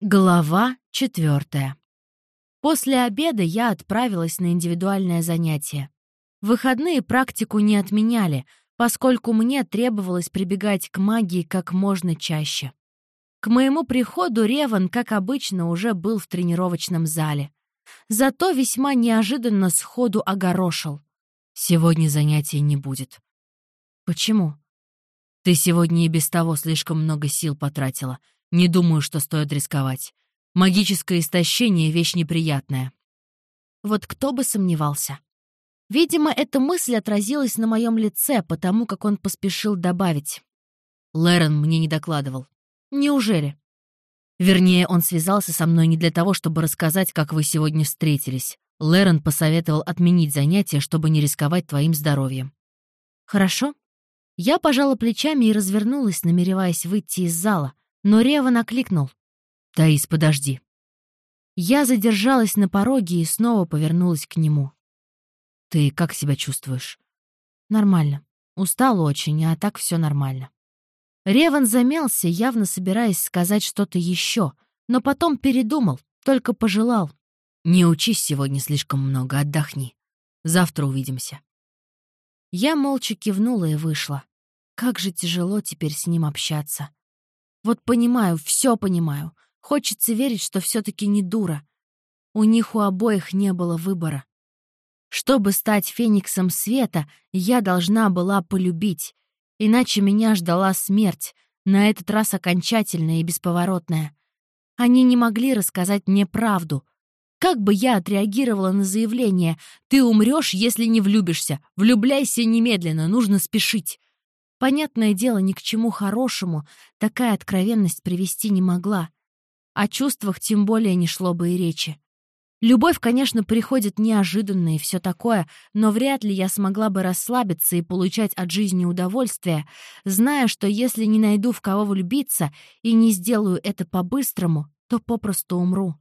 Глава четвертая. После обеда я отправилась на индивидуальное занятие. Выходные практику не отменяли, поскольку мне требовалось прибегать к магии как можно чаще. К моему приходу Реван, как обычно, уже был в тренировочном зале. Зато весьма неожиданно сходу огорошил. «Сегодня занятия не будет». «Почему?» «Ты сегодня и без того слишком много сил потратила», не думаю, что стоит рисковать. Магическое истощение — вещь неприятная. Вот кто бы сомневался. Видимо, эта мысль отразилась на моем лице, потому как он поспешил добавить. Лэрон мне не докладывал. Неужели? Вернее, он связался со мной не для того, чтобы рассказать, как вы сегодня встретились. Лэрон посоветовал отменить занятия, чтобы не рисковать твоим здоровьем. Хорошо. Я пожала плечами и развернулась, намереваясь выйти из зала, но Рева накликнул. «Таис, подожди». Я задержалась на пороге и снова повернулась к нему. «Ты как себя чувствуешь?» «Нормально. Устал очень, а так все нормально». Реван замялся, явно собираясь сказать что-то еще, но потом передумал, только пожелал. «Не учись сегодня слишком много, отдохни. Завтра увидимся». Я молча кивнула и вышла. Как же тяжело теперь с ним общаться. Вот понимаю, все понимаю. Хочется верить, что все-таки не дура. У них у обоих не было выбора. Чтобы стать фениксом света, я должна была полюбить. Иначе меня ждала смерть, на этот раз окончательная и бесповоротная. Они не могли рассказать мне правду. Как бы я отреагировала на заявление «Ты умрешь, если не влюбишься. Влюбляйся немедленно, нужно спешить». Понятное дело, ни к чему хорошему такая откровенность привести не могла. О чувствах тем более не шло бы и речи. Любовь, конечно, приходит неожиданно и все такое, но вряд ли я смогла бы расслабиться и получать от жизни удовольствие, зная, что если не найду в кого влюбиться и не сделаю это по-быстрому, то попросту умру.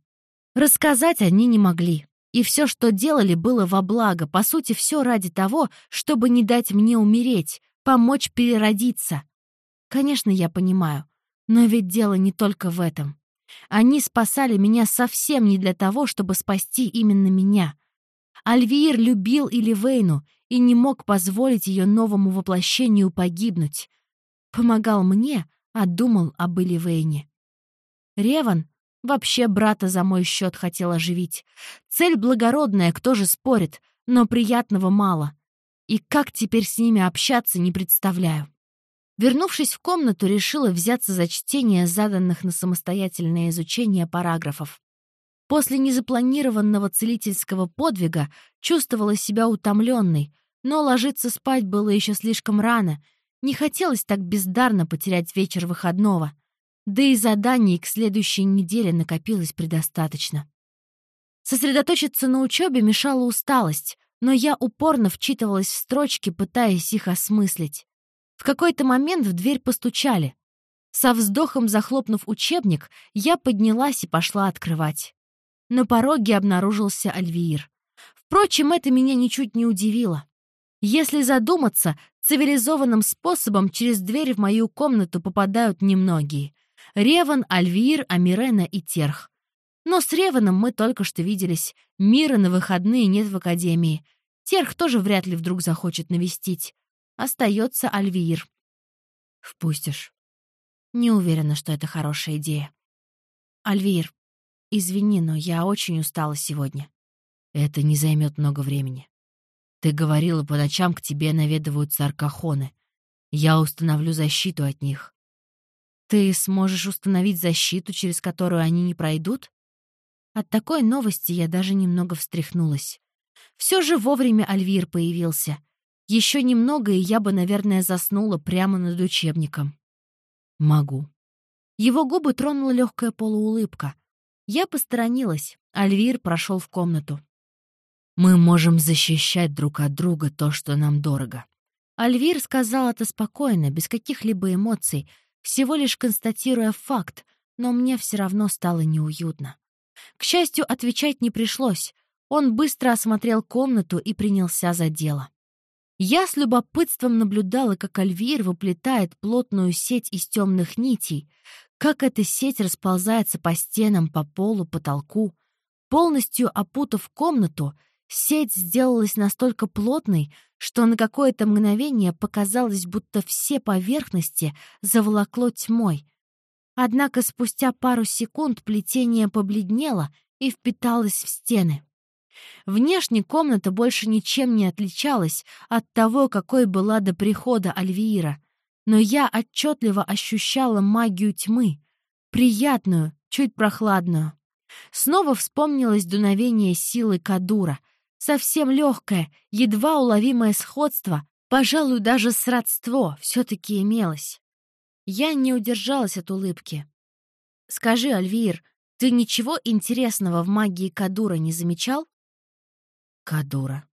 Рассказать они не могли. И все, что делали, было во благо, по сути, все ради того, чтобы не дать мне умереть, помочь переродиться. Конечно, я понимаю, но ведь дело не только в этом. Они спасали меня совсем не для того, чтобы спасти именно меня. Альвиир любил Иливейну и не мог позволить ее новому воплощению погибнуть. Помогал мне, а думал об Иливейне. Реван вообще брата за мой счет хотел оживить. Цель благородная, кто же спорит, но приятного мало. И как теперь с ними общаться, не представляю. Вернувшись в комнату, решила взяться за чтение заданных на самостоятельное изучение параграфов. После незапланированного целительского подвига чувствовала себя утомленной, но ложиться спать было еще слишком рано. Не хотелось так бездарно потерять вечер выходного. Да и заданий к следующей неделе накопилось предостаточно. Сосредоточиться на учебе мешала усталость, но я упорно вчитывалась в строчки, пытаясь их осмыслить. В какой-то момент в дверь постучали. Со вздохом захлопнув учебник, я поднялась и пошла открывать. На пороге обнаружился Альвиир. Впрочем, это меня ничуть не удивило. Если задуматься, цивилизованным способом через дверь в мою комнату попадают немногие. Реван, Альвиир, Амирена и Терх. Но с Реваном мы только что виделись. Мира на выходные нет в академии. Терх тоже вряд ли вдруг захочет навестить. Остается Альвиир. Впустишь. Не уверена, что это хорошая идея. Альвиир, извини, но я очень устала сегодня. Это не займет много времени. Ты говорила, по ночам к тебе наведываются аркахоны. Я установлю защиту от них. Ты сможешь установить защиту, через которую они не пройдут? От такой новости я даже немного встряхнулась. Все же вовремя Альвир появился. Еще немного, и я бы, наверное, заснула прямо над учебником. Могу. Его губы тронула легкая полуулыбка. Я посторонилась. Альвир прошел в комнату. «Мы можем защищать друг от друга то, что нам дорого». Альвир сказал это спокойно, без каких-либо эмоций, всего лишь констатируя факт, но мне все равно стало неуютно. К счастью, отвечать не пришлось. Он быстро осмотрел комнату и принялся за дело. Я с любопытством наблюдала, как Альвир выплетает плотную сеть из темных нитей. как эта сеть расползается по стенам, по полу, потолку. Полностью опутав комнату, сеть сделалась настолько плотной, что на какое-то мгновение показалось, будто все поверхности заволокло тьмой. Однако спустя пару секунд плетение побледнело и впиталось в стены. Внешне комната больше ничем не отличалась от того, какой была до прихода Альвиира, но я отчетливо ощущала магию тьмы, приятную, чуть прохладную. Снова вспомнилось дуновение силы Кадура, совсем легкое, едва уловимое сходство, пожалуй, даже сродство все-таки имелось. Я не удержалась от улыбки. «Скажи, Альвир, ты ничего интересного в магии Кадура не замечал?» «Кадура.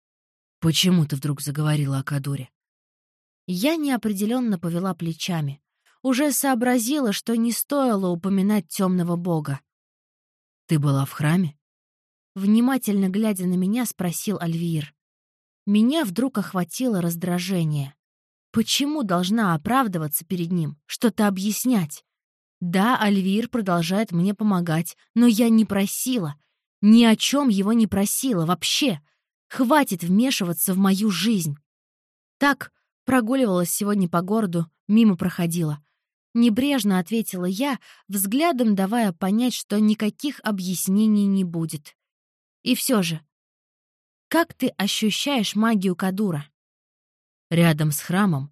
Почему ты вдруг заговорила о Кадуре?» Я неопределенно повела плечами. Уже сообразила, что не стоило упоминать темного бога. «Ты была в храме?» Внимательно глядя на меня, спросил Альвир. Меня вдруг охватило раздражение. Почему должна оправдываться перед ним, что-то объяснять? Да, Альвир продолжает мне помогать, но я не просила. Ни о чем его не просила вообще. Хватит вмешиваться в мою жизнь. Так, прогуливалась сегодня по городу, мимо проходила. Небрежно ответила я, взглядом давая понять, что никаких объяснений не будет. И все же, как ты ощущаешь магию Кадура? Рядом с храмом,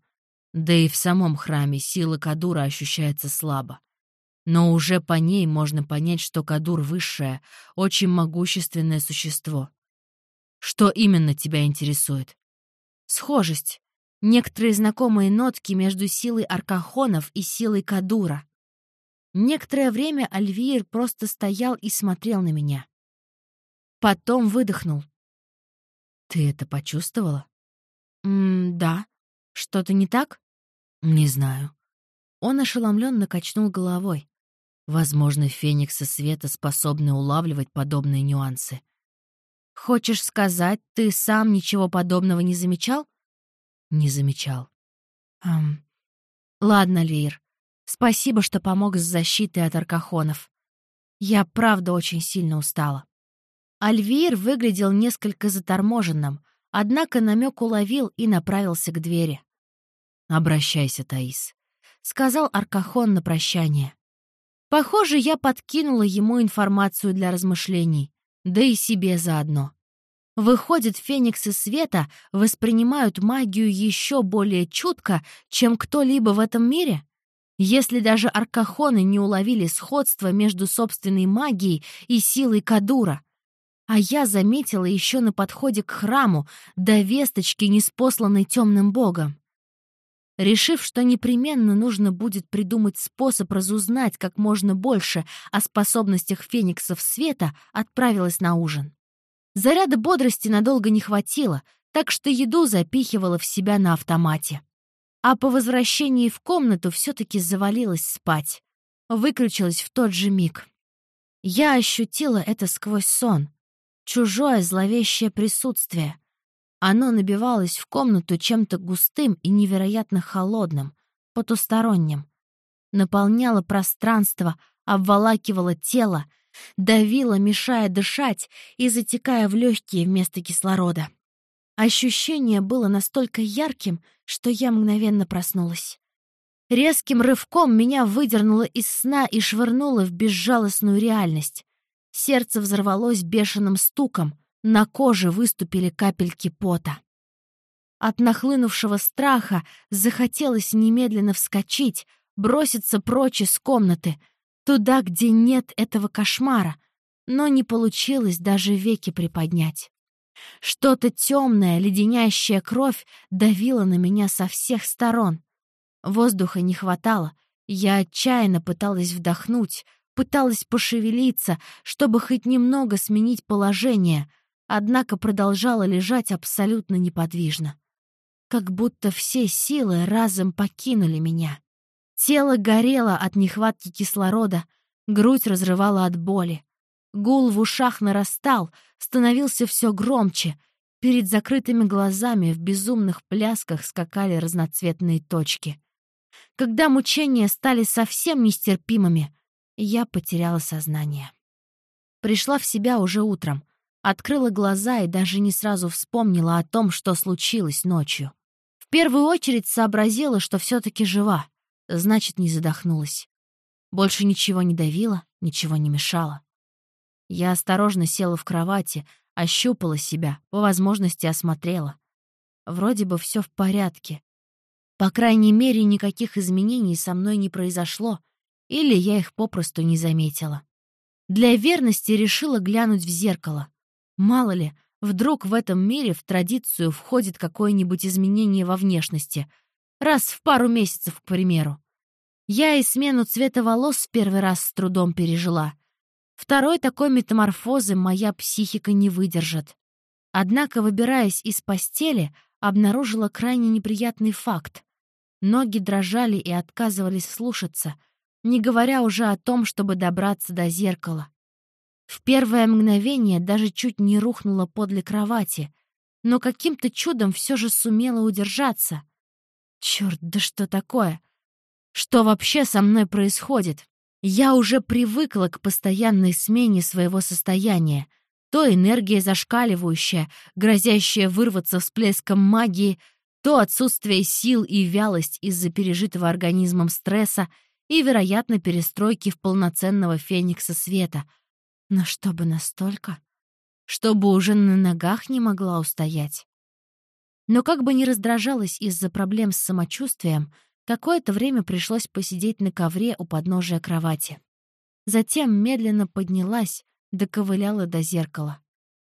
да и в самом храме сила Кадура ощущается слабо. Но уже по ней можно понять, что Кадур — высшее, очень могущественное существо. Что именно тебя интересует? Схожесть. Некоторые знакомые нотки между силой аркахонов и силой Кадура. Некоторое время Альвир просто стоял и смотрел на меня. Потом выдохнул. «Ты это почувствовала?» «М да. Что-то не так?» «Не знаю». Он ошеломленно качнул головой. Возможно, фениксы света способны улавливать подобные нюансы. Хочешь сказать, ты сам ничего подобного не замечал? Не замечал. Эм... Ладно, Лир. Спасибо, что помог с защитой от аркахонов. Я правда очень сильно устала. Альвир выглядел несколько заторможенным, однако намек уловил и направился к двери. «Обращайся, Таис», — сказал Аркахон на прощание. Похоже, я подкинула ему информацию для размышлений да и себе заодно. Выходит, фениксы света воспринимают магию еще более чутко, чем кто-либо в этом мире? Если даже аркахоны не уловили сходства между собственной магией и силой Кадура. А я заметила еще на подходе к храму до весточки, неспосланной темным богом. Решив, что непременно нужно будет придумать способ разузнать как можно больше о способностях фениксов света, отправилась на ужин. Заряда бодрости надолго не хватило, так что еду запихивала в себя на автомате. А по возвращении в комнату все-таки завалилась спать. Выключилась в тот же миг. Я ощутила это сквозь сон. Чужое зловещее присутствие. Оно набивалось в комнату чем-то густым и невероятно холодным, потусторонним. Наполняло пространство, обволакивало тело, давило, мешая дышать и затекая в легкие вместо кислорода. Ощущение было настолько ярким, что я мгновенно проснулась. Резким рывком меня выдернуло из сна и швырнуло в безжалостную реальность. Сердце взорвалось бешеным стуком, на коже выступили капельки пота. От нахлынувшего страха захотелось немедленно вскочить, броситься прочь из комнаты, туда, где нет этого кошмара, но не получилось даже веки приподнять. Что-то темное, леденящая кровь давило на меня со всех сторон. Воздуха не хватало, я отчаянно пыталась вдохнуть, пыталась пошевелиться, чтобы хоть немного сменить положение — однако продолжала лежать абсолютно неподвижно. Как будто все силы разом покинули меня. Тело горело от нехватки кислорода, грудь разрывала от боли. Гул в ушах нарастал, становился все громче. Перед закрытыми глазами в безумных плясках скакали разноцветные точки. Когда мучения стали совсем нестерпимыми, я потеряла сознание. Пришла в себя уже утром, открыла глаза и даже не сразу вспомнила о том, что случилось ночью. В первую очередь сообразила, что все-таки жива, значит, не задохнулась. Больше ничего не давило, ничего не мешало. Я осторожно села в кровати, ощупала себя, по возможности осмотрела. Вроде бы все в порядке. По крайней мере, никаких изменений со мной не произошло, или я их попросту не заметила. Для верности решила глянуть в зеркало. Мало ли, вдруг в этом мире в традицию входит какое-нибудь изменение во внешности. Раз в пару месяцев, к примеру. Я и смену цвета волос в первый раз с трудом пережила. Второй такой метаморфозы моя психика не выдержит. Однако, выбираясь из постели, обнаружила крайне неприятный факт. Ноги дрожали и отказывались слушаться, не говоря уже о том, чтобы добраться до зеркала. В первое мгновение даже чуть не рухнула подле кровати, но каким-то чудом все же сумела удержаться. Черт, да что такое? Что вообще со мной происходит? Я уже привыкла к постоянной смене своего состояния. То энергия зашкаливающая, грозящая вырваться всплеском магии, то отсутствие сил и вялость из-за пережитого организмом стресса и, вероятно, перестройки в полноценного феникса света. Но чтобы настолько? Чтобы уже на ногах не могла устоять. Но как бы ни раздражалась из-за проблем с самочувствием, Какое-то время пришлось посидеть на ковре у подножия кровати. Затем медленно поднялась, доковыляла до зеркала.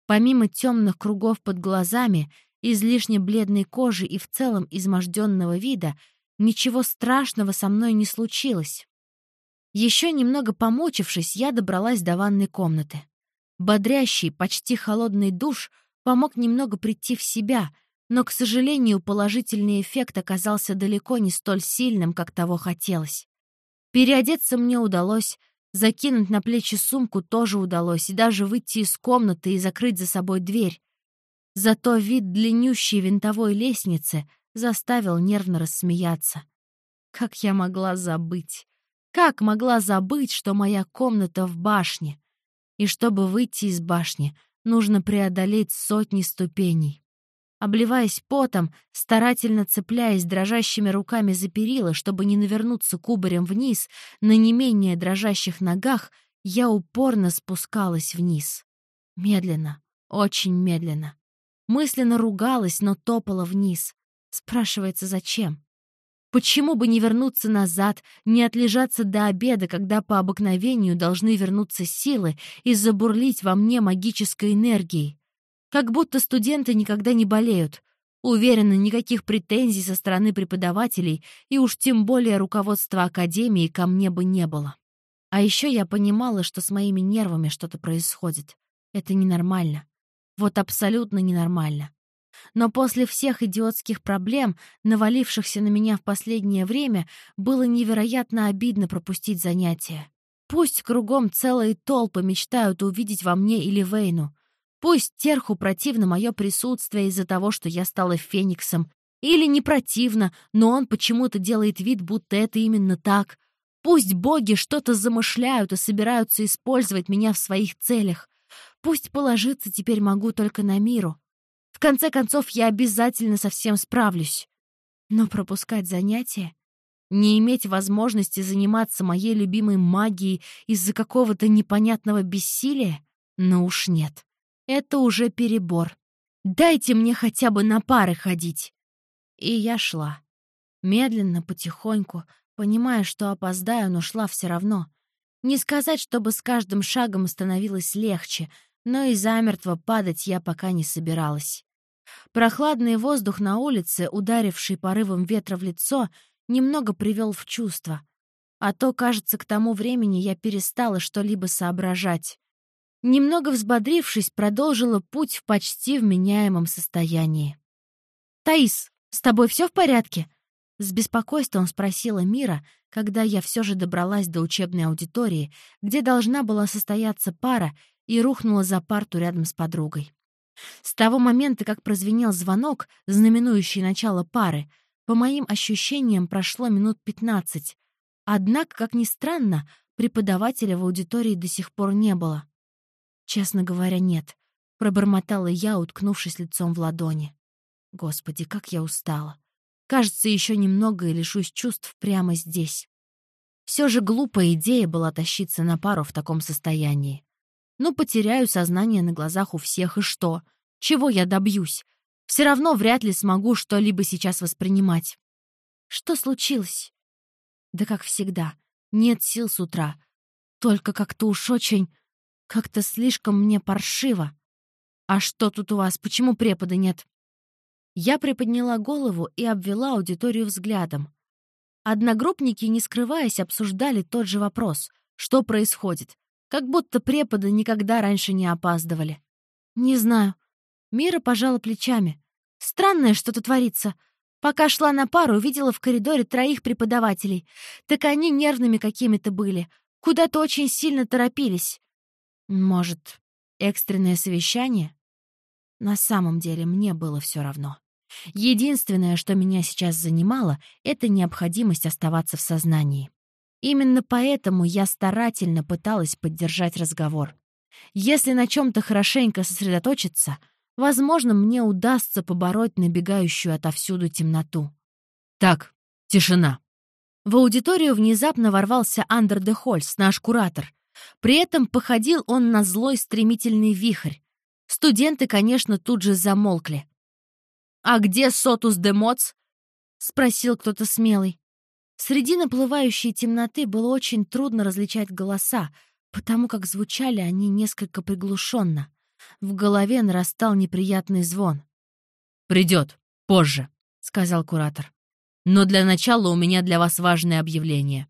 Помимо темных кругов под глазами, излишне бледной кожи и в целом изможденного вида, ничего страшного со мной не случилось. Еще немного помучившись, я добралась до ванной комнаты. Бодрящий, почти холодный душ помог немного прийти в себя, но, к сожалению, положительный эффект оказался далеко не столь сильным, как того хотелось. Переодеться мне удалось, закинуть на плечи сумку тоже удалось, и даже выйти из комнаты и закрыть за собой дверь. Зато вид длиннющей винтовой лестницы заставил нервно рассмеяться. Как я могла забыть? Как могла забыть, что моя комната в башне? И чтобы выйти из башни, нужно преодолеть сотни ступеней. Обливаясь потом, старательно цепляясь дрожащими руками за перила, чтобы не навернуться кубарем вниз, на не менее дрожащих ногах, я упорно спускалась вниз. Медленно, очень медленно. Мысленно ругалась, но топала вниз. Спрашивается, зачем? Почему бы не вернуться назад, не отлежаться до обеда, когда по обыкновению должны вернуться силы и забурлить во мне магической энергией? Как будто студенты никогда не болеют. Уверена, никаких претензий со стороны преподавателей и уж тем более руководства Академии ко мне бы не было. А еще я понимала, что с моими нервами что-то происходит. Это ненормально. Вот абсолютно ненормально. Но после всех идиотских проблем, навалившихся на меня в последнее время, было невероятно обидно пропустить занятия. Пусть кругом целые толпы мечтают увидеть во мне или Вейну, Пусть Терху противно мое присутствие из-за того, что я стала фениксом, или не противно, но он почему-то делает вид, будто это именно так. Пусть боги что-то замышляют и собираются использовать меня в своих целях. Пусть положиться теперь могу только на миру. Конце концов, я обязательно со всем справлюсь. Но пропускать занятия? Не иметь возможности заниматься моей любимой магией из-за какого-то непонятного бессилия? Ну уж нет. Это уже перебор. Дайте мне хотя бы на пары ходить. И я шла. Медленно, потихоньку, понимая, что опоздаю, но шла все равно. Не сказать, чтобы с каждым шагом становилось легче, но и замертво падать я пока не собиралась. Прохладный воздух на улице, ударивший порывом ветра в лицо, немного привел в чувство. А то, кажется, к тому времени я перестала что-либо соображать. Немного взбодрившись, продолжила путь в почти вменяемом состоянии. «Таис, с тобой все в порядке?» С беспокойством спросила Мира, когда я все же добралась до учебной аудитории, где должна была состояться пара, и рухнула за парту рядом с подругой. С того момента, как прозвенел звонок, знаменующий начало пары, по моим ощущениям, прошло минут пятнадцать. Однако, как ни странно, преподавателя в аудитории до сих пор не было. Честно говоря, нет. Пробормотала я, уткнувшись лицом в ладони. Господи, как я устала. Кажется, еще немного и лишусь чувств прямо здесь. Все же глупая идея была тащиться на пару в таком состоянии. Ну, потеряю сознание на глазах у всех, и что? Чего я добьюсь? Все равно вряд ли смогу что-либо сейчас воспринимать. Что случилось? Да как всегда. Нет сил с утра. Только как-то уж очень... Как-то слишком мне паршиво. А что тут у вас? Почему препода нет? Я приподняла голову и обвела аудиторию взглядом. Одногруппники, не скрываясь, обсуждали тот же вопрос. Что происходит? Как будто преподы никогда раньше не опаздывали. Не знаю. Мира пожала плечами. Странное что-то творится. Пока шла на пару, увидела в коридоре троих преподавателей. Так они нервными какими-то были. Куда-то очень сильно торопились. Может, экстренное совещание? На самом деле мне было все равно. Единственное, что меня сейчас занимало, это необходимость оставаться в сознании. Именно поэтому я старательно пыталась поддержать разговор. Если на чем-то хорошенько сосредоточиться, возможно, мне удастся побороть набегающую отовсюду темноту. Так, тишина. В аудиторию внезапно ворвался Андер де Хольс, наш куратор, при этом походил он на злой стремительный вихрь. Студенты, конечно, тут же замолкли. «А где Сотус де Моц?» — спросил кто-то смелый. Среди наплывающей темноты было очень трудно различать голоса, потому как звучали они несколько приглушенно. В голове нарастал неприятный звон. «Придет. Позже», — сказал куратор. «Но для начала у меня для вас важное объявление.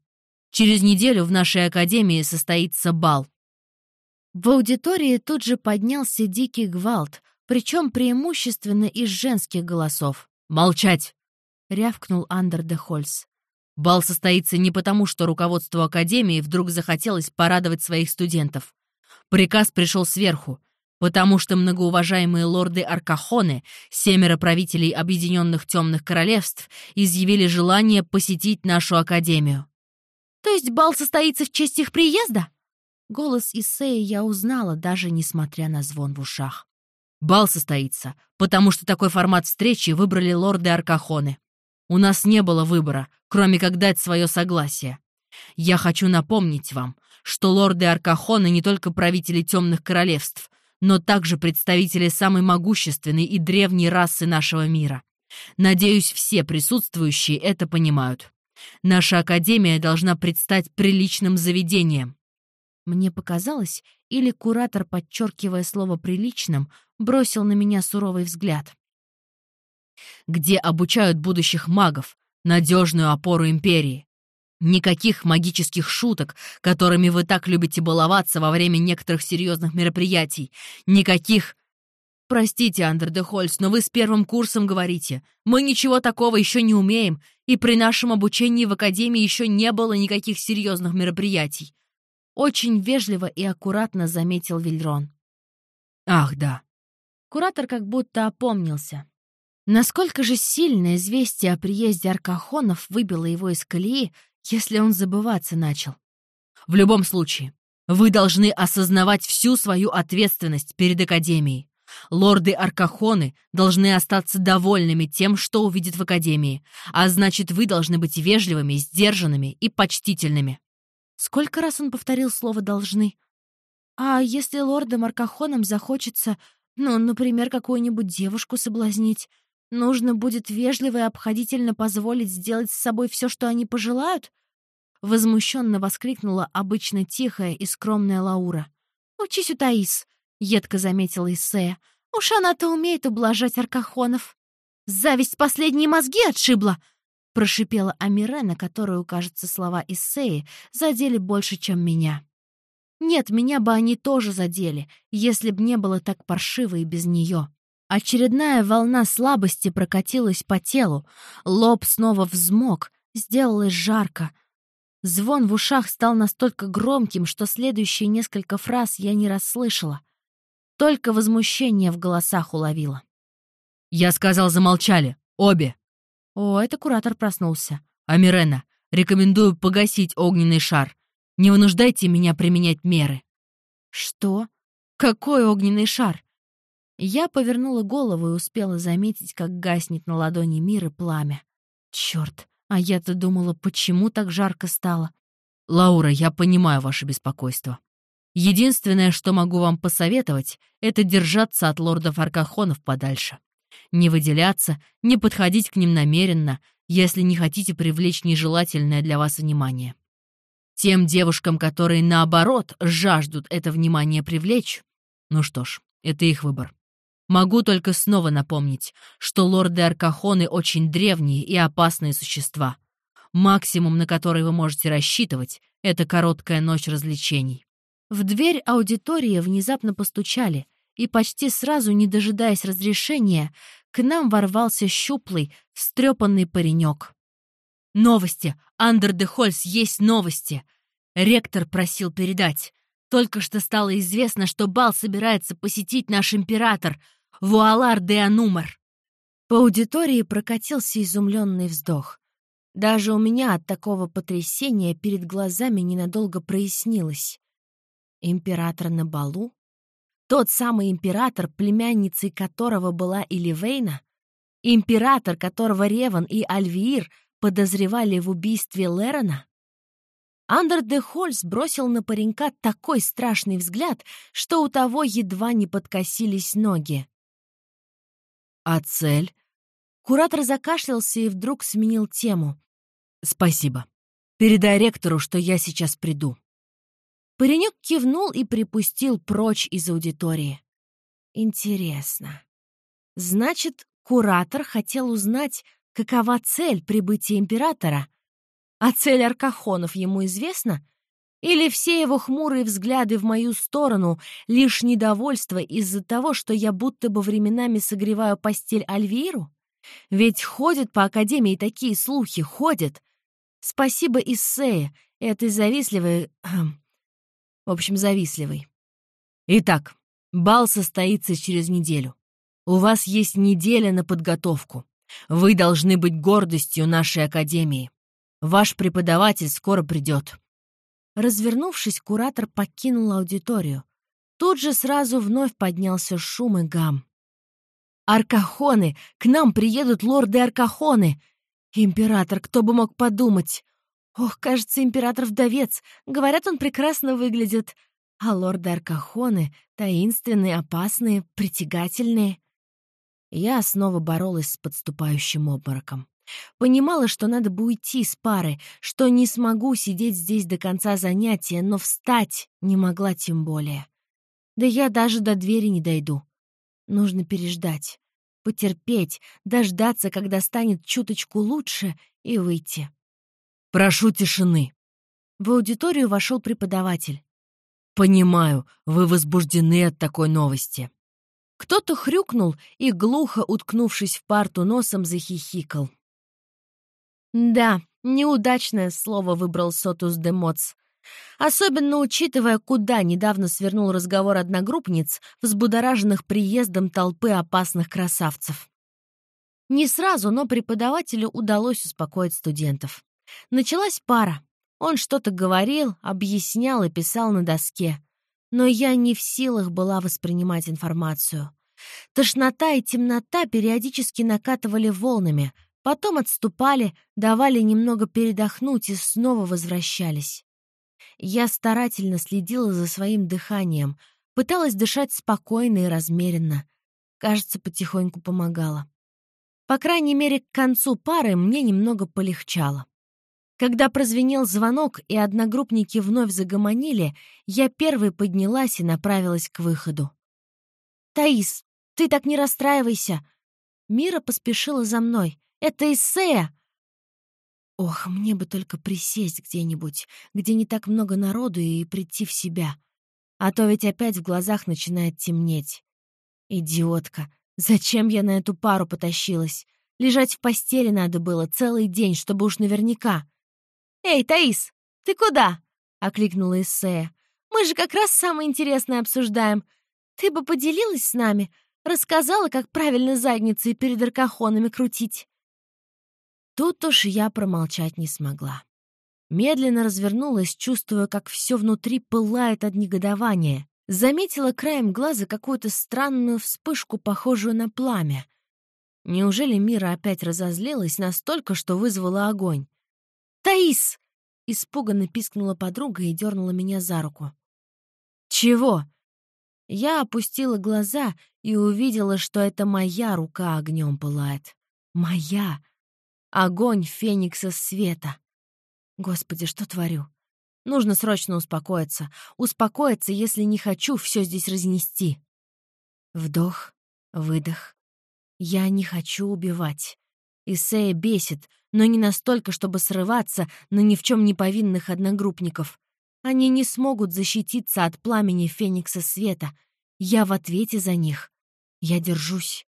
Через неделю в нашей академии состоится бал. В аудитории тут же поднялся дикий гвалт, причем преимущественно из женских голосов. «Молчать!» — рявкнул Андер де Хольс. «Бал состоится не потому, что руководству Академии вдруг захотелось порадовать своих студентов. Приказ пришел сверху, потому что многоуважаемые лорды Аркахоны, семеро правителей Объединенных Темных Королевств, изъявили желание посетить нашу Академию. «То есть бал состоится в честь их приезда?» Голос Исеи я узнала, даже несмотря на звон в ушах. «Бал состоится, потому что такой формат встречи выбрали лорды Аркахоны. У нас не было выбора, кроме как дать свое согласие. Я хочу напомнить вам, что лорды Аркахоны не только правители темных королевств, но также представители самой могущественной и древней расы нашего мира. Надеюсь, все присутствующие это понимают. Наша академия должна предстать приличным заведением». Мне показалось, или куратор, подчеркивая слово «приличным», бросил на меня суровый взгляд. «Где обучают будущих магов, надежную опору империи. Никаких магических шуток, которыми вы так любите баловаться во время некоторых серьезных мероприятий. Никаких «Простите, Андер де Хольс, но вы с первым курсом говорите. Мы ничего такого еще не умеем, и при нашем обучении в Академии еще не было никаких серьезных мероприятий». Очень вежливо и аккуратно заметил Вильрон. «Ах, да». Куратор как будто опомнился. Насколько же сильно известие о приезде Аркахонов выбило его из колеи, если он забываться начал? «В любом случае, вы должны осознавать всю свою ответственность перед Академией. Лорды-аркахоны должны остаться довольными тем, что увидят в Академии, а значит, вы должны быть вежливыми, сдержанными и почтительными». Сколько раз он повторил слово «должны»? А если лордам Аркахонам захочется, ну, например, какую-нибудь девушку соблазнить, нужно будет вежливо и обходительно позволить сделать с собой все, что они пожелают? Возмущенно воскликнула обычно тихая и скромная Лаура. «Учись у Таис», едко заметила Исея. «Уж она-то умеет ублажать аркахонов». «Зависть последние мозги отшибла!» прошипела Амирена, которую, кажется, слова Исеи задели больше, чем меня. Нет, меня бы они тоже задели, если б не было так паршиво и без нее. Очередная волна слабости прокатилась по телу, лоб снова взмок, сделалось жарко. Звон в ушах стал настолько громким, что следующие несколько фраз я не расслышала — только возмущение в голосах уловила. «Я сказал, замолчали. Обе!» О, это куратор проснулся. «Амирена, рекомендую погасить огненный шар. Не вынуждайте меня применять меры». «Что? Какой огненный шар?» Я повернула голову и успела заметить, как гаснет на ладони мира пламя. Черт, а я-то думала, почему так жарко стало. «Лаура, я понимаю ваше беспокойство. Единственное, что могу вам посоветовать, это держаться от лордов Аркахонов подальше. Не выделяться, не подходить к ним намеренно, если не хотите привлечь нежелательное для вас внимание. Тем девушкам, которые, наоборот, жаждут это внимание привлечь, ну что ж, это их выбор. Могу только снова напомнить, что лорды Аркахоны очень древние и опасные существа. Максимум, на который вы можете рассчитывать, это короткая ночь развлечений. В дверь аудитории внезапно постучали, и почти сразу, не дожидаясь разрешения, к нам ворвался щуплый, встрепанный паренек. «Новости! Андер де Хольс есть новости!» Ректор просил передать. Только что стало известно, что бал собирается посетить наш император, Вуалар де Анумар. По аудитории прокатился изумленный вздох. Даже у меня от такого потрясения перед глазами ненадолго прояснилось. Император на балу? Тот самый император, племянницей которого была Иливейна? Император, которого Реван и Альвиир подозревали в убийстве Лерона? Андер де Хольс бросил на паренька такой страшный взгляд, что у того едва не подкосились ноги. «А цель?» Куратор закашлялся и вдруг сменил тему. «Спасибо. Передай ректору, что я сейчас приду». Паренек кивнул и припустил прочь из аудитории. Интересно. Значит, куратор хотел узнать, какова цель прибытия императора? А цель аркахонов ему известна? Или все его хмурые взгляды в мою сторону — лишь недовольство из-за того, что я будто бы временами согреваю постель Альвиру? Ведь ходят по Академии такие слухи, ходят. Спасибо Иссея, этой завистливой в общем, завистливый. Итак, бал состоится через неделю. У вас есть неделя на подготовку. Вы должны быть гордостью нашей академии. Ваш преподаватель скоро придет. Развернувшись, куратор покинул аудиторию. Тут же сразу вновь поднялся шум и гам. «Аркахоны! К нам приедут лорды Аркахоны! Император, кто бы мог подумать! Ох, кажется, император-вдовец. Говорят, он прекрасно выглядит. А лорды Аркахоны таинственные, опасные, притягательные. Я снова боролась с подступающим обмороком. Понимала, что надо бы уйти с пары, что не смогу сидеть здесь до конца занятия, но встать не могла тем более. Да я даже до двери не дойду. Нужно переждать, потерпеть, дождаться, когда станет чуточку лучше, и выйти. «Прошу тишины!» В аудиторию вошел преподаватель. «Понимаю, вы возбуждены от такой новости». Кто-то хрюкнул и, глухо уткнувшись в парту носом, захихикал. Да, неудачное слово выбрал Сотус де Моц. Особенно учитывая, куда недавно свернул разговор одногруппниц, взбудораженных приездом толпы опасных красавцев. Не сразу, но преподавателю удалось успокоить студентов. Началась пара. Он что-то говорил, объяснял и писал на доске. Но я не в силах была воспринимать информацию. Тошнота и темнота периодически накатывали волнами, потом отступали, давали немного передохнуть и снова возвращались. Я старательно следила за своим дыханием, пыталась дышать спокойно и размеренно. Кажется, потихоньку помогала. По крайней мере, к концу пары мне немного полегчало. Когда прозвенел звонок и одногруппники вновь загомонили, я первой поднялась и направилась к выходу. «Таис, ты так не расстраивайся!» Мира поспешила за мной. «Это Иссея!» Ох, мне бы только присесть где-нибудь, где не так много народу, и прийти в себя. А то ведь опять в глазах начинает темнеть. Идиотка! Зачем я на эту пару потащилась? Лежать в постели надо было целый день, чтобы уж наверняка. «Эй, Таис, ты куда?» — окликнула Иссея. «Мы же как раз самое интересное обсуждаем. Ты бы поделилась с нами, рассказала, как правильно задницей перед аркахонами крутить». Тут уж я промолчать не смогла. Медленно развернулась, чувствуя, как все внутри пылает от негодования. Заметила краем глаза какую-то странную вспышку, похожую на пламя. Неужели Мира опять разозлилась настолько, что вызвала огонь? «Таис!» — испуганно пискнула подруга и дернула меня за руку. «Чего?» Я опустила глаза и увидела, что это моя рука огнем пылает. Моя! Огонь Феникса света! Господи, что творю? Нужно срочно успокоиться. Успокоиться, если не хочу все здесь разнести. Вдох, выдох. Я не хочу убивать. Исея бесит, но не настолько, чтобы срываться на ни в чем не повинных одногруппников. Они не смогут защититься от пламени Феникса Света. Я в ответе за них. Я держусь.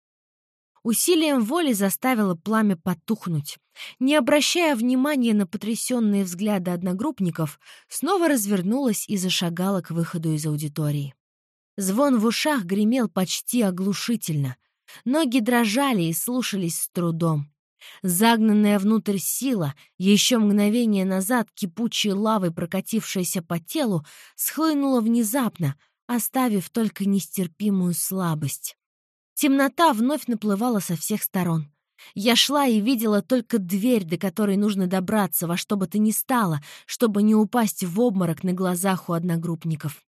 Усилием воли заставила пламя потухнуть. Не обращая внимания на потрясенные взгляды одногруппников, снова развернулась и зашагала к выходу из аудитории. Звон в ушах гремел почти оглушительно. Ноги дрожали и слушались с трудом. Загнанная внутрь сила, еще мгновение назад кипучей лавой прокатившаяся по телу, схлынула внезапно, оставив только нестерпимую слабость. Темнота вновь наплывала со всех сторон. Я шла и видела только дверь, до которой нужно добраться во что бы то ни стало, чтобы не упасть в обморок на глазах у одногруппников.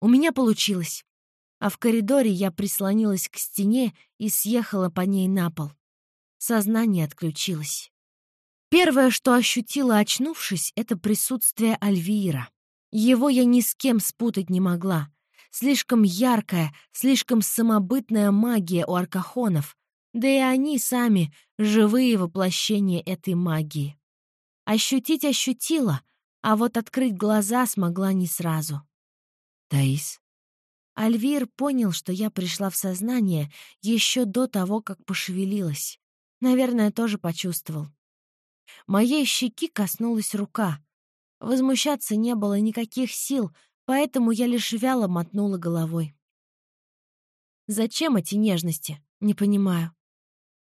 У меня получилось. А в коридоре я прислонилась к стене и съехала по ней на пол. Сознание отключилось. Первое, что ощутила, очнувшись, это присутствие Альвира. Его я ни с кем спутать не могла. Слишком яркая, слишком самобытная магия у аркахонов, да и они сами — живые воплощения этой магии. Ощутить ощутила, а вот открыть глаза смогла не сразу. «Таис?» Альвир понял, что я пришла в сознание еще до того, как пошевелилась. Наверное, тоже почувствовал. Моей щеки коснулась рука. Возмущаться не было никаких сил, поэтому я лишь вяло мотнула головой. Зачем эти нежности? Не понимаю.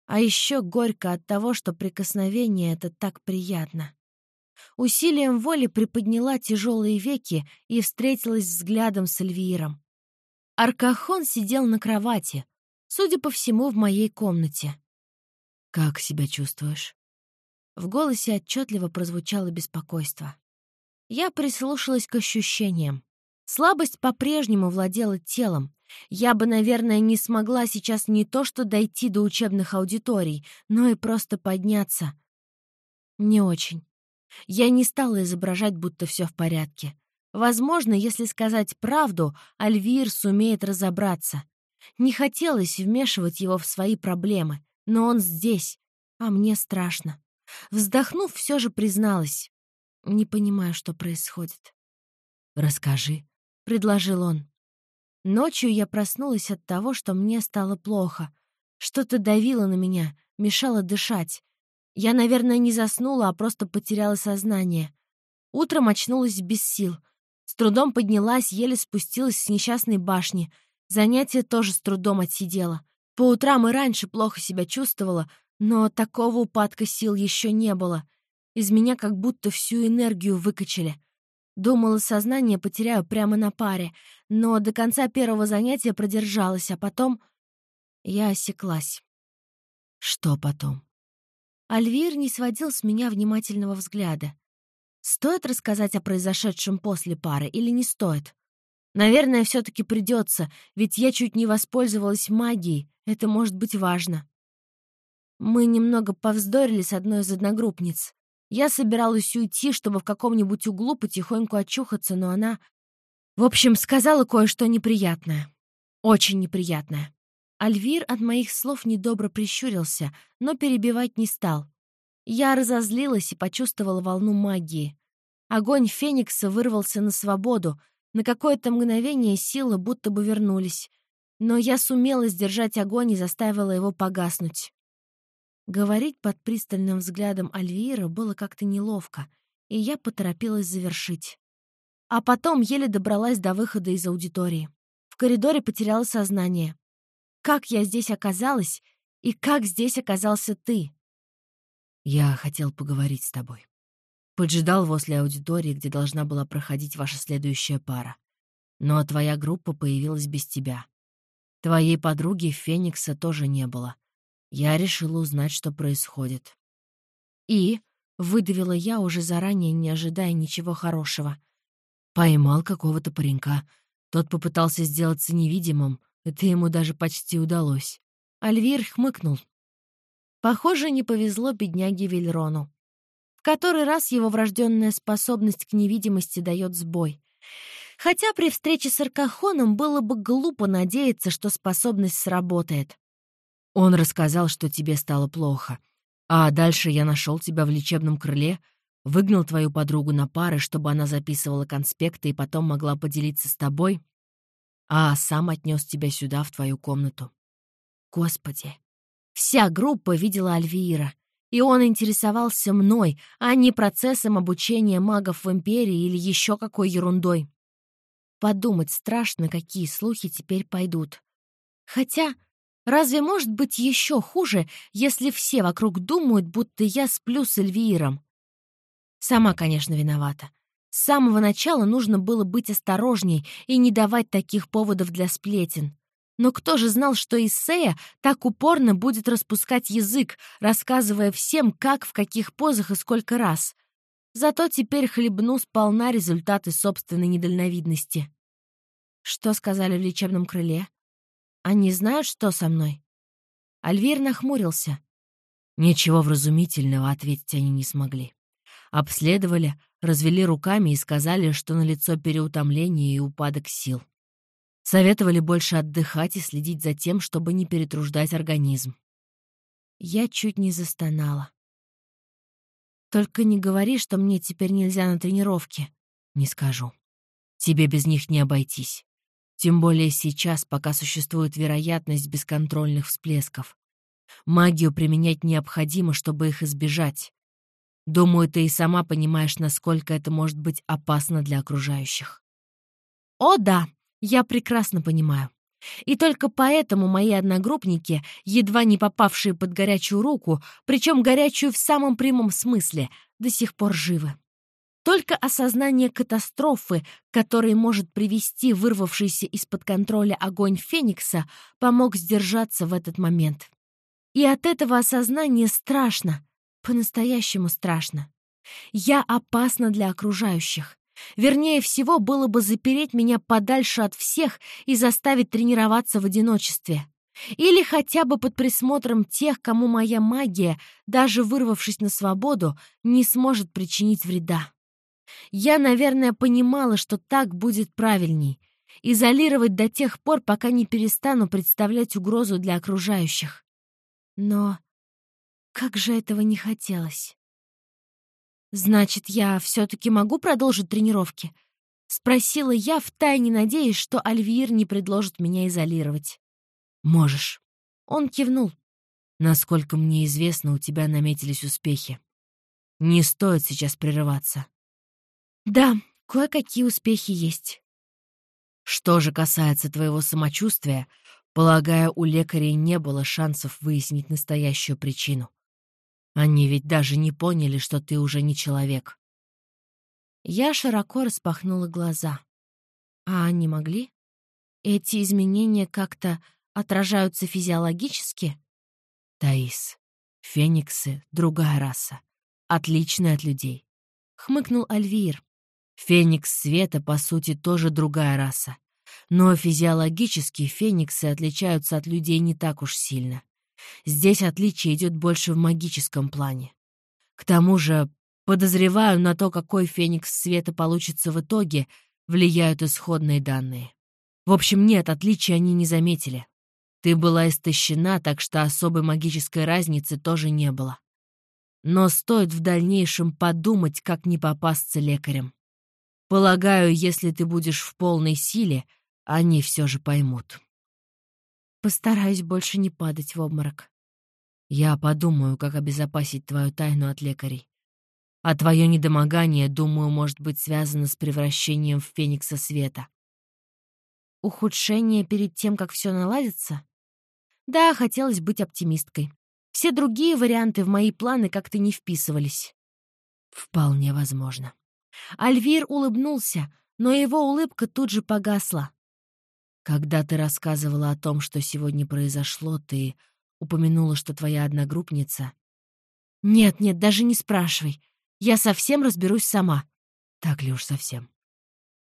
А еще горько от того, что прикосновение это так приятно. Усилием воли приподняла тяжелые веки и встретилась взглядом с Эльвиром. Аркахон сидел на кровати, судя по всему, в моей комнате. «Как себя чувствуешь?» В голосе отчетливо прозвучало беспокойство. Я прислушалась к ощущениям. Слабость по-прежнему владела телом. Я бы, наверное, не смогла сейчас не то что дойти до учебных аудиторий, но и просто подняться. Не очень. Я не стала изображать, будто все в порядке. Возможно, если сказать правду, Альвир сумеет разобраться. Не хотелось вмешивать его в свои проблемы. Но он здесь, а мне страшно. Вздохнув, все же призналась. Не понимаю, что происходит. «Расскажи», — предложил он. Ночью я проснулась от того, что мне стало плохо. Что-то давило на меня, мешало дышать. Я, наверное, не заснула, а просто потеряла сознание. Утром очнулась без сил. С трудом поднялась, еле спустилась с несчастной башни. Занятие тоже с трудом отсидела. По утрам и раньше плохо себя чувствовала, но такого упадка сил еще не было. Из меня как будто всю энергию выкачали. Думала, сознание потеряю прямо на паре, но до конца первого занятия продержалась, а потом я осеклась. Что потом? Альвир не сводил с меня внимательного взгляда. Стоит рассказать о произошедшем после пары или не стоит? Наверное, все-таки придется, ведь я чуть не воспользовалась магией, это может быть важно. Мы немного повздорили с одной из одногруппниц. Я собиралась уйти, чтобы в каком-нибудь углу потихоньку очухаться, но она... В общем, сказала кое-что неприятное. Очень неприятное. Альвир от моих слов недобро прищурился, но перебивать не стал. Я разозлилась и почувствовала волну магии. Огонь Феникса вырвался на свободу, на какое-то мгновение силы будто бы вернулись, но я сумела сдержать огонь и заставила его погаснуть. Говорить под пристальным взглядом Альвира было как-то неловко, и я поторопилась завершить. А потом еле добралась до выхода из аудитории. В коридоре потеряла сознание. Как я здесь оказалась и как здесь оказался ты? Я хотел поговорить с тобой. Поджидал возле аудитории, где должна была проходить ваша следующая пара. Но твоя группа появилась без тебя. Твоей подруги Феникса тоже не было. Я решила узнать, что происходит. И выдавила я, уже заранее не ожидая ничего хорошего. Поймал какого-то паренька. Тот попытался сделаться невидимым. Это ему даже почти удалось. Альвир хмыкнул. Похоже, не повезло бедняге Вильрону. В который раз его врожденная способность к невидимости дает сбой. Хотя при встрече с Аркахоном было бы глупо надеяться, что способность сработает. Он рассказал, что тебе стало плохо. А дальше я нашел тебя в лечебном крыле, выгнал твою подругу на пары, чтобы она записывала конспекты и потом могла поделиться с тобой, а сам отнес тебя сюда, в твою комнату. Господи, Вся группа видела Альвиира, и он интересовался мной, а не процессом обучения магов в Империи или еще какой ерундой. Подумать страшно, какие слухи теперь пойдут. Хотя, разве может быть еще хуже, если все вокруг думают, будто я сплю с Эльвииром? Сама, конечно, виновата. С самого начала нужно было быть осторожней и не давать таких поводов для сплетен. Но кто же знал, что Исея так упорно будет распускать язык, рассказывая всем, как, в каких позах и сколько раз? Зато теперь хлебну сполна результаты собственной недальновидности. Что сказали в лечебном крыле? Они знают, что со мной? Альвир нахмурился. Ничего вразумительного ответить они не смогли. Обследовали, развели руками и сказали, что налицо переутомление и упадок сил. Советовали больше отдыхать и следить за тем, чтобы не перетруждать организм. Я чуть не застонала. «Только не говори, что мне теперь нельзя на тренировке». «Не скажу. Тебе без них не обойтись. Тем более сейчас, пока существует вероятность бесконтрольных всплесков. Магию применять необходимо, чтобы их избежать. Думаю, ты и сама понимаешь, насколько это может быть опасно для окружающих. «О, да!» Я прекрасно понимаю. И только поэтому мои одногруппники, едва не попавшие под горячую руку, причем горячую в самом прямом смысле, до сих пор живы. Только осознание катастрофы, которой может привести вырвавшийся из-под контроля огонь Феникса, помог сдержаться в этот момент. И от этого осознания страшно, по-настоящему страшно. Я опасна для окружающих. Вернее всего, было бы запереть меня подальше от всех и заставить тренироваться в одиночестве. Или хотя бы под присмотром тех, кому моя магия, даже вырвавшись на свободу, не сможет причинить вреда. Я, наверное, понимала, что так будет правильней. Изолировать до тех пор, пока не перестану представлять угрозу для окружающих. Но как же этого не хотелось. «Значит, я все-таки могу продолжить тренировки?» — спросила я, втайне надеясь, что Альвир не предложит меня изолировать. «Можешь». Он кивнул. «Насколько мне известно, у тебя наметились успехи. Не стоит сейчас прерываться». «Да, кое-какие успехи есть». «Что же касается твоего самочувствия, полагаю, у лекарей не было шансов выяснить настоящую причину. Они ведь даже не поняли, что ты уже не человек. Я широко распахнула глаза. А они могли? Эти изменения как-то отражаются физиологически? Таис, фениксы — другая раса. Отличная от людей. Хмыкнул Альвир. Феникс света, по сути, тоже другая раса. Но физиологически фениксы отличаются от людей не так уж сильно. Здесь отличие идет больше в магическом плане. К тому же, подозреваю, на то, какой феникс света получится в итоге, влияют исходные данные. В общем, нет, отличия они не заметили. Ты была истощена, так что особой магической разницы тоже не было. Но стоит в дальнейшем подумать, как не попасться лекарям. Полагаю, если ты будешь в полной силе, они все же поймут. Постараюсь больше не падать в обморок. Я подумаю, как обезопасить твою тайну от лекарей. А твое недомогание, думаю, может быть связано с превращением в феникса света. Ухудшение перед тем, как все наладится? Да, хотелось быть оптимисткой. Все другие варианты в мои планы как-то не вписывались. Вполне возможно. Альвир улыбнулся, но его улыбка тут же погасла. Когда ты рассказывала о том, что сегодня произошло, ты упомянула, что твоя одногруппница... Нет, нет, даже не спрашивай. Я совсем разберусь сама. Так ли уж совсем?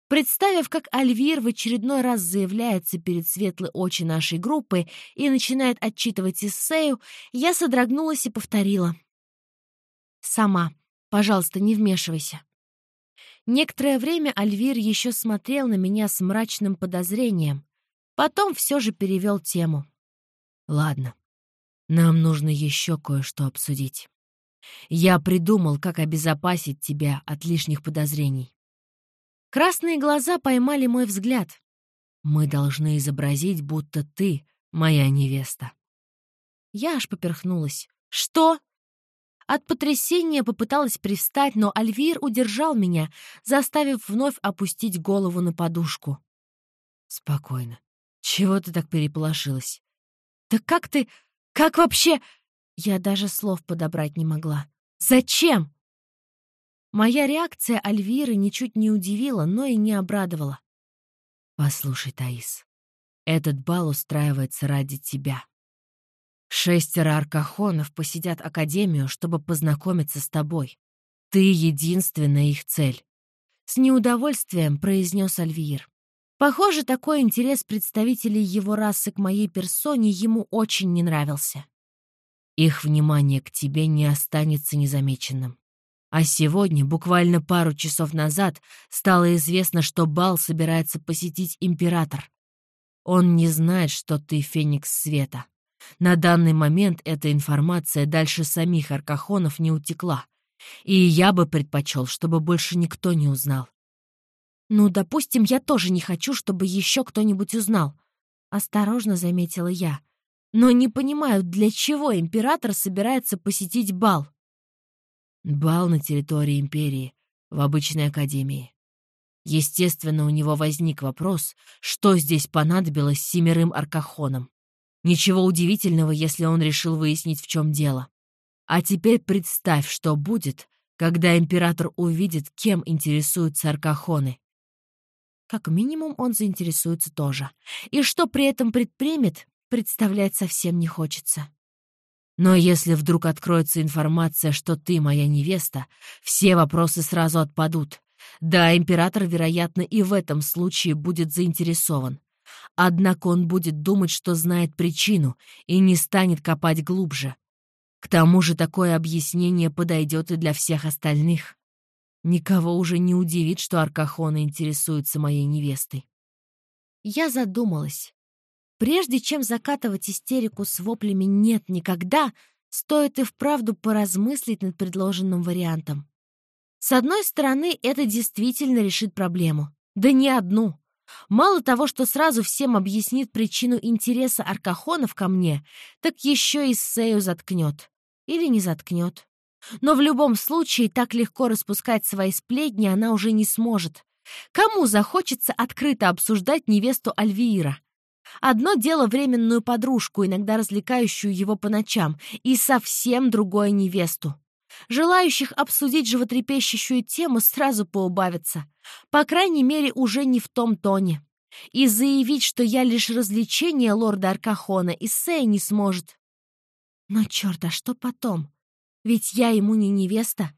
Представив, как Альвир в очередной раз заявляется перед светлой очи нашей группы и начинает отчитывать эссею, я содрогнулась и повторила. «Сама. Пожалуйста, не вмешивайся». Некоторое время Альвир еще смотрел на меня с мрачным подозрением. Потом все же перевел тему. «Ладно, нам нужно еще кое-что обсудить. Я придумал, как обезопасить тебя от лишних подозрений. Красные глаза поймали мой взгляд. Мы должны изобразить, будто ты моя невеста. Я аж поперхнулась. Что? От потрясения попыталась привстать, но Альвир удержал меня, заставив вновь опустить голову на подушку. Спокойно. Чего ты так переполошилась? Да как ты... Как вообще... Я даже слов подобрать не могла. Зачем? Моя реакция Альвиры ничуть не удивила, но и не обрадовала. «Послушай, Таис, этот бал устраивается ради тебя. Шестеро аркахонов посетят Академию, чтобы познакомиться с тобой. Ты — единственная их цель», — с неудовольствием произнес Альвир. Похоже, такой интерес представителей его расы к моей персоне ему очень не нравился. Их внимание к тебе не останется незамеченным. А сегодня, буквально пару часов назад, стало известно, что бал собирается посетить император. Он не знает, что ты Феникс Света. На данный момент эта информация дальше самих Аркахонов не утекла. И я бы предпочел, чтобы больше никто не узнал. «Ну, допустим, я тоже не хочу, чтобы еще кто-нибудь узнал», — осторожно заметила я. «Но не понимаю, для чего император собирается посетить бал?» Бал на территории Империи, в обычной академии. Естественно, у него возник вопрос, что здесь понадобилось семерым аркахонам. Ничего удивительного, если он решил выяснить, в чем дело. А теперь представь, что будет, когда император увидит, кем интересуются аркахоны. Как минимум, он заинтересуется тоже. И что при этом предпримет, представлять совсем не хочется. Но если вдруг откроется информация, что ты моя невеста, все вопросы сразу отпадут. Да, император, вероятно, и в этом случае будет заинтересован. Однако он будет думать, что знает причину, и не станет копать глубже. К тому же такое объяснение подойдет и для всех остальных. Никого уже не удивит, что Аркахона интересуется моей невестой. Я задумалась. Прежде чем закатывать истерику с воплями «нет никогда», стоит и вправду поразмыслить над предложенным вариантом. С одной стороны, это действительно решит проблему. Да не одну. Мало того, что сразу всем объяснит причину интереса аркахонов ко мне, так еще и Сею заткнет. Или не заткнет. Но в любом случае так легко распускать свои сплетни она уже не сможет. Кому захочется открыто обсуждать невесту Альвиира? Одно дело временную подружку, иногда развлекающую его по ночам, и совсем другое невесту. Желающих обсудить животрепещущую тему сразу поубавится. По крайней мере, уже не в том тоне. И заявить, что я лишь развлечение лорда Аркахона, Исея не сможет. Но черт, а что потом? Ведь я ему не невеста.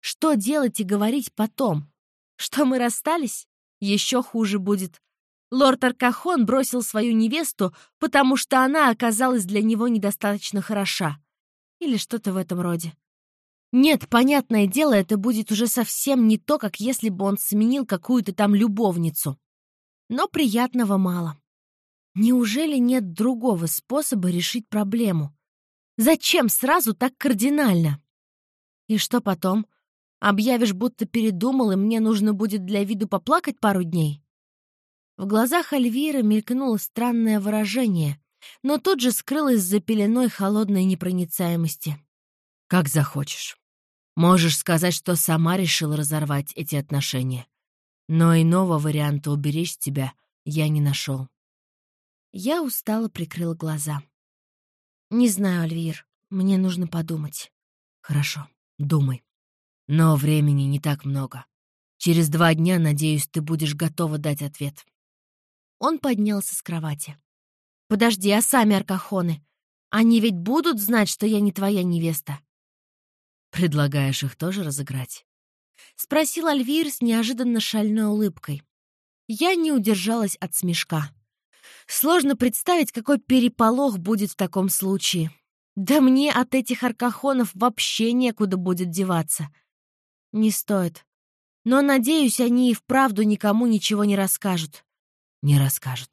Что делать и говорить потом? Что мы расстались? Еще хуже будет. Лорд Аркахон бросил свою невесту, потому что она оказалась для него недостаточно хороша. Или что-то в этом роде. Нет, понятное дело, это будет уже совсем не то, как если бы он сменил какую-то там любовницу. Но приятного мало. Неужели нет другого способа решить проблему? Зачем сразу так кардинально? И что потом? Объявишь, будто передумал, и мне нужно будет для виду поплакать пару дней? В глазах Альвиры мелькнуло странное выражение, но тут же скрылось за пеленой холодной непроницаемости. «Как захочешь. Можешь сказать, что сама решила разорвать эти отношения. Но иного варианта уберечь тебя я не нашел. Я устало прикрыла глаза. «Не знаю, Альвир. Мне нужно подумать. Хорошо, думай. Но времени не так много. Через два дня, надеюсь, ты будешь готова дать ответ. Он поднялся с кровати. «Подожди, а сами аркахоны? Они ведь будут знать, что я не твоя невеста?» «Предлагаешь их тоже разыграть?» — спросил Альвир с неожиданно шальной улыбкой. Я не удержалась от смешка. Сложно представить, какой переполох будет в таком случае. Да мне от этих аркахонов вообще некуда будет деваться. Не стоит. Но, надеюсь, они и вправду никому ничего не расскажут. Не расскажут.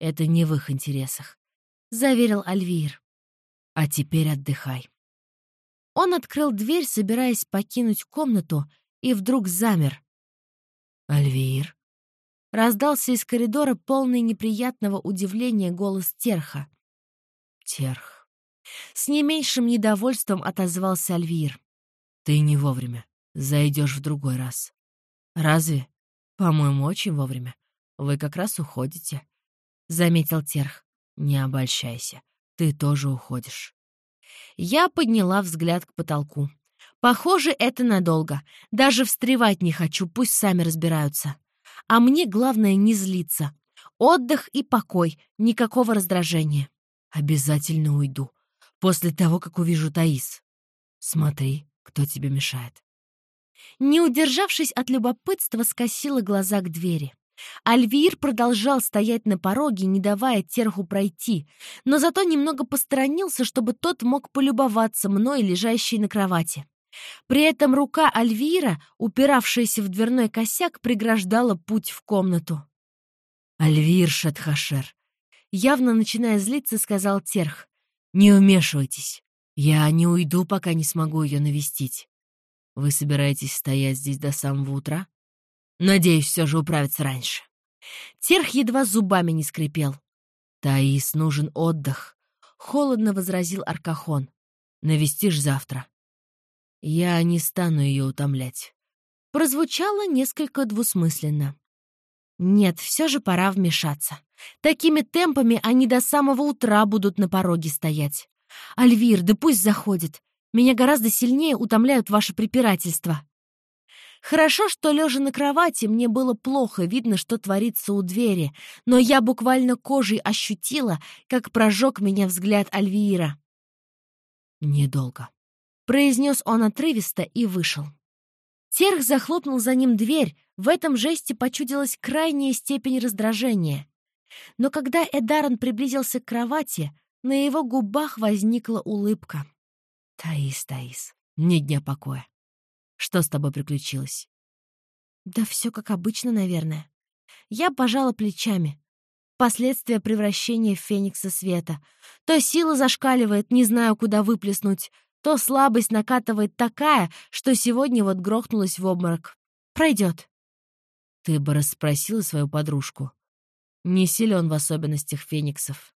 Это не в их интересах, — заверил Альвир. А теперь отдыхай. Он открыл дверь, собираясь покинуть комнату, и вдруг замер. «Альвир?» Раздался из коридора полный неприятного удивления голос Терха. «Терх». С не меньшим недовольством отозвался Альвир. «Ты не вовремя. Зайдешь в другой раз». «Разве? По-моему, очень вовремя. Вы как раз уходите», — заметил Терх. «Не обольщайся. Ты тоже уходишь». Я подняла взгляд к потолку. Похоже, это надолго. Даже встревать не хочу, пусть сами разбираются. А мне главное не злиться. Отдых и покой, никакого раздражения. Обязательно уйду. После того, как увижу Таис. Смотри, кто тебе мешает. Не удержавшись от любопытства, скосила глаза к двери. Альвир продолжал стоять на пороге, не давая терху пройти, но зато немного посторонился, чтобы тот мог полюбоваться мной, лежащей на кровати. При этом рука Альвира, упиравшаяся в дверной косяк, преграждала путь в комнату. «Альвир Шатхашер», явно начиная злиться, сказал Терх, «не вмешивайтесь. Я не уйду, пока не смогу ее навестить. Вы собираетесь стоять здесь до самого утра? Надеюсь, все же управиться раньше». Терх едва зубами не скрипел. «Таис нужен отдых», — холодно возразил Аркахон. «Навестишь завтра. Я не стану ее утомлять. Прозвучало несколько двусмысленно. Нет, все же пора вмешаться. Такими темпами они до самого утра будут на пороге стоять. Альвир, да пусть заходит. Меня гораздо сильнее утомляют ваши препирательства. Хорошо, что, лежа на кровати, мне было плохо видно, что творится у двери, но я буквально кожей ощутила, как прожег меня взгляд Альвира. Недолго произнес он отрывисто и вышел. Терх захлопнул за ним дверь, в этом жесте почудилась крайняя степень раздражения. Но когда Эдарон приблизился к кровати, на его губах возникла улыбка. «Таис, Таис, ни дня покоя. Что с тобой приключилось?» «Да все как обычно, наверное. Я пожала плечами. Последствия превращения в феникса света. То сила зашкаливает, не знаю, куда выплеснуть, то слабость накатывает такая, что сегодня вот грохнулась в обморок. Пройдет. Ты бы расспросила свою подружку. Не силен в особенностях фениксов.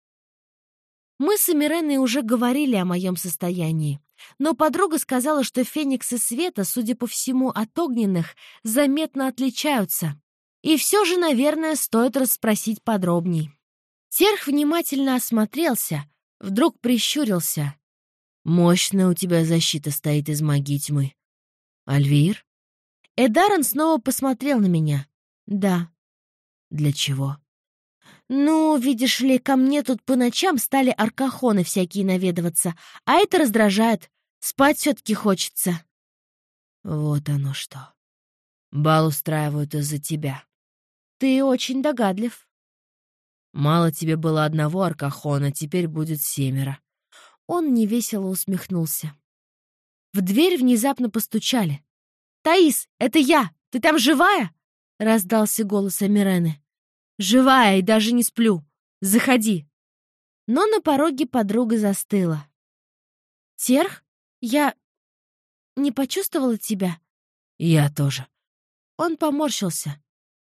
Мы с Эмиреной уже говорили о моем состоянии, но подруга сказала, что фениксы света, судя по всему, от огненных, заметно отличаются. И все же, наверное, стоит расспросить подробней. Терх внимательно осмотрелся, вдруг прищурился. Мощная у тебя защита стоит из магии тьмы. Альвир? Эдарон снова посмотрел на меня. Да. Для чего? Ну, видишь ли, ко мне тут по ночам стали аркахоны всякие наведываться, а это раздражает. Спать все-таки хочется. Вот оно что. Бал устраивают из-за тебя. Ты очень догадлив. Мало тебе было одного аркахона, теперь будет семеро. Он невесело усмехнулся. В дверь внезапно постучали. «Таис, это я! Ты там живая?» — раздался голос Амирены. «Живая и даже не сплю. Заходи!» Но на пороге подруга застыла. «Терх, я не почувствовала тебя?» «Я тоже». Он поморщился.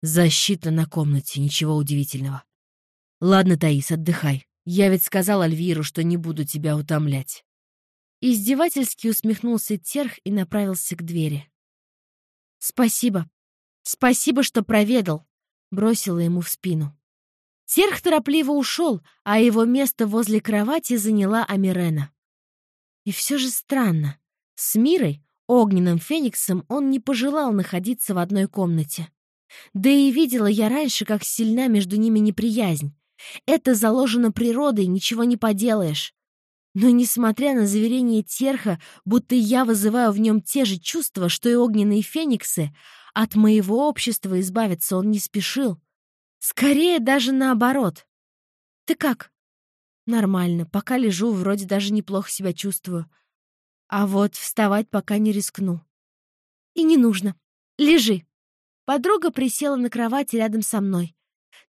«Защита на комнате, ничего удивительного. Ладно, Таис, отдыхай. Я ведь сказал Альвиру, что не буду тебя утомлять. Издевательски усмехнулся Терх и направился к двери. «Спасибо. Спасибо, что проведал», — бросила ему в спину. Терх торопливо ушел, а его место возле кровати заняла Амирена. И все же странно. С Мирой, огненным фениксом, он не пожелал находиться в одной комнате. Да и видела я раньше, как сильна между ними неприязнь. Это заложено природой, ничего не поделаешь. Но, несмотря на заверение Терха, будто я вызываю в нем те же чувства, что и огненные фениксы, от моего общества избавиться он не спешил. Скорее даже наоборот. «Ты как?» «Нормально. Пока лежу, вроде даже неплохо себя чувствую. А вот вставать пока не рискну». «И не нужно. Лежи». Подруга присела на кровати рядом со мной.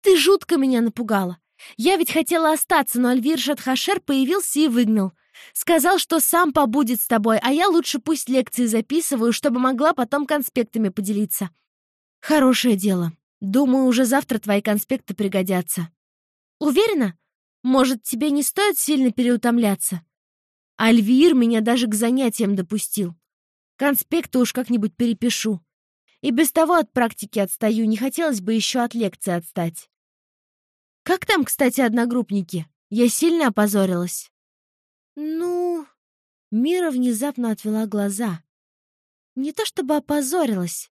«Ты жутко меня напугала. Я ведь хотела остаться, но Альвир Шатхашер появился и выгнал. Сказал, что сам побудет с тобой, а я лучше пусть лекции записываю, чтобы могла потом конспектами поделиться. Хорошее дело. Думаю, уже завтра твои конспекты пригодятся. Уверена? Может, тебе не стоит сильно переутомляться? Альвир меня даже к занятиям допустил. Конспекты уж как-нибудь перепишу. И без того от практики отстаю, не хотелось бы еще от лекции отстать. Как там, кстати, одногруппники? Я сильно опозорилась. Ну... Мира внезапно отвела глаза. Не то чтобы опозорилась.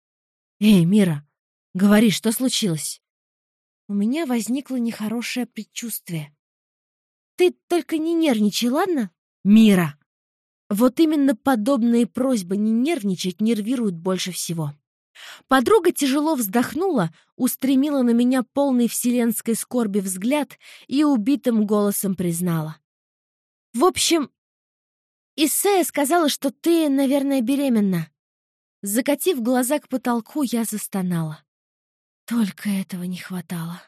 Эй, Мира, говори, что случилось? У меня возникло нехорошее предчувствие. Ты только не нервничай, ладно? Мира! Вот именно подобные просьбы не нервничать нервируют больше всего. Подруга тяжело вздохнула, устремила на меня полный вселенской скорби взгляд и убитым голосом признала. «В общем, Исея сказала, что ты, наверное, беременна». Закатив глаза к потолку, я застонала. Только этого не хватало.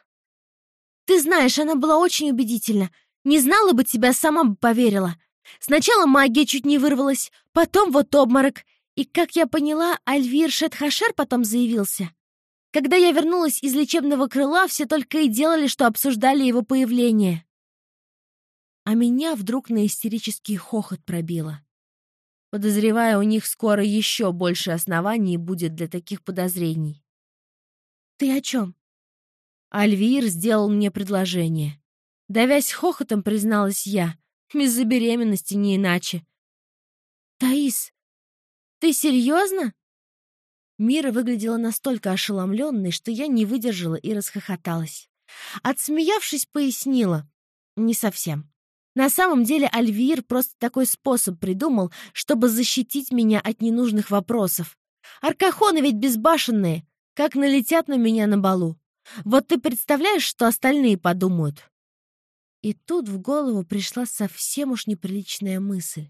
«Ты знаешь, она была очень убедительна. Не знала бы тебя, сама бы поверила. Сначала магия чуть не вырвалась, потом вот обморок, и, как я поняла, Альвир Шетхашер потом заявился. Когда я вернулась из лечебного крыла, все только и делали, что обсуждали его появление. А меня вдруг на истерический хохот пробило. Подозревая, у них скоро еще больше оснований будет для таких подозрений. «Ты о чем?» Альвир сделал мне предложение. Давясь хохотом, призналась я. Из-за беременности не иначе. «Таис, «Ты серьезно?» Мира выглядела настолько ошеломленной, что я не выдержала и расхохоталась. Отсмеявшись, пояснила. «Не совсем. На самом деле Альвир просто такой способ придумал, чтобы защитить меня от ненужных вопросов. Аркахоны ведь безбашенные, как налетят на меня на балу. Вот ты представляешь, что остальные подумают?» И тут в голову пришла совсем уж неприличная мысль.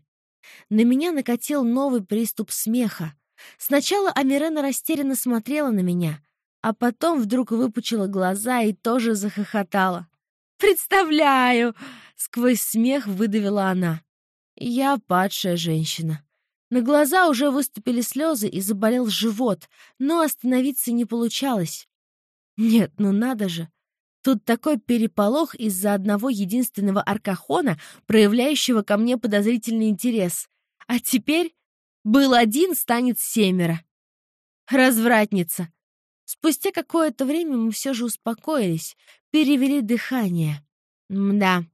На меня накатил новый приступ смеха. Сначала Амирена растерянно смотрела на меня, а потом вдруг выпучила глаза и тоже захохотала. «Представляю!» — сквозь смех выдавила она. Я падшая женщина. На глаза уже выступили слезы и заболел живот, но остановиться не получалось. Нет, ну надо же. Тут такой переполох из-за одного единственного аркахона, проявляющего ко мне подозрительный интерес. А теперь был один, станет семеро. Развратница. Спустя какое-то время мы все же успокоились, перевели дыхание. Мда.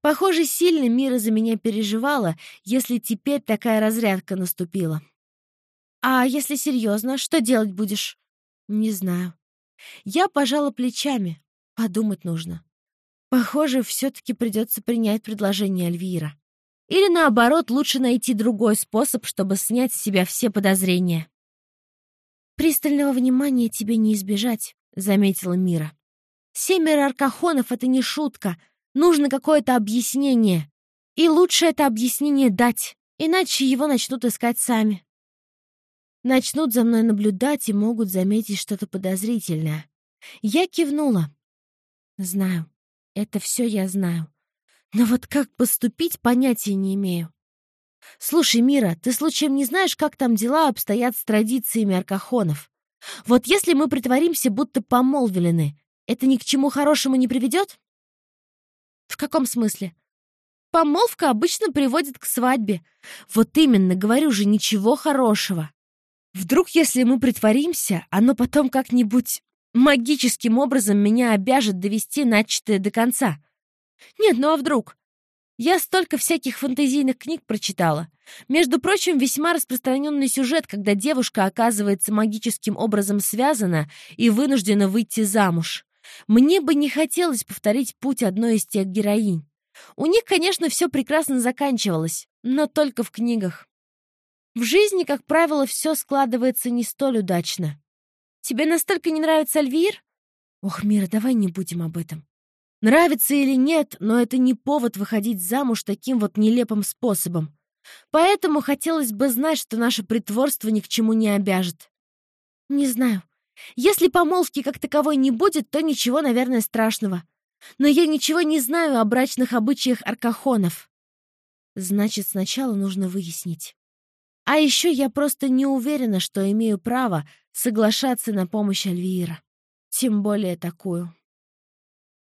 Похоже, сильно Мира за меня переживала, если теперь такая разрядка наступила. «А если серьезно, что делать будешь?» «Не знаю». Я пожала плечами. Подумать нужно. Похоже, все-таки придется принять предложение Альвира. Или наоборот, лучше найти другой способ, чтобы снять с себя все подозрения. «Пристального внимания тебе не избежать», — заметила Мира. «Семеро аркахонов — это не шутка. Нужно какое-то объяснение. И лучше это объяснение дать, иначе его начнут искать сами. Начнут за мной наблюдать и могут заметить что-то подозрительное. Я кивнула. Знаю. Это все я знаю. Но вот как поступить, понятия не имею. Слушай, Мира, ты случаем не знаешь, как там дела обстоят с традициями аркахонов? Вот если мы притворимся, будто помолвлены, это ни к чему хорошему не приведет? В каком смысле? Помолвка обычно приводит к свадьбе. Вот именно, говорю же, ничего хорошего. Вдруг, если мы притворимся, оно потом как-нибудь магическим образом меня обяжет довести начатое до конца. Нет, ну а вдруг? Я столько всяких фантазийных книг прочитала. Между прочим, весьма распространенный сюжет, когда девушка оказывается магическим образом связана и вынуждена выйти замуж. Мне бы не хотелось повторить путь одной из тех героинь. У них, конечно, все прекрасно заканчивалось, но только в книгах. В жизни, как правило, все складывается не столь удачно. Тебе настолько не нравится Альвир? Ох, Мира, давай не будем об этом. Нравится или нет, но это не повод выходить замуж таким вот нелепым способом. Поэтому хотелось бы знать, что наше притворство ни к чему не обяжет. Не знаю. Если помолвки как таковой не будет, то ничего, наверное, страшного. Но я ничего не знаю о брачных обычаях аркахонов. Значит, сначала нужно выяснить. А еще я просто не уверена, что имею право соглашаться на помощь Альвиира. Тем более такую.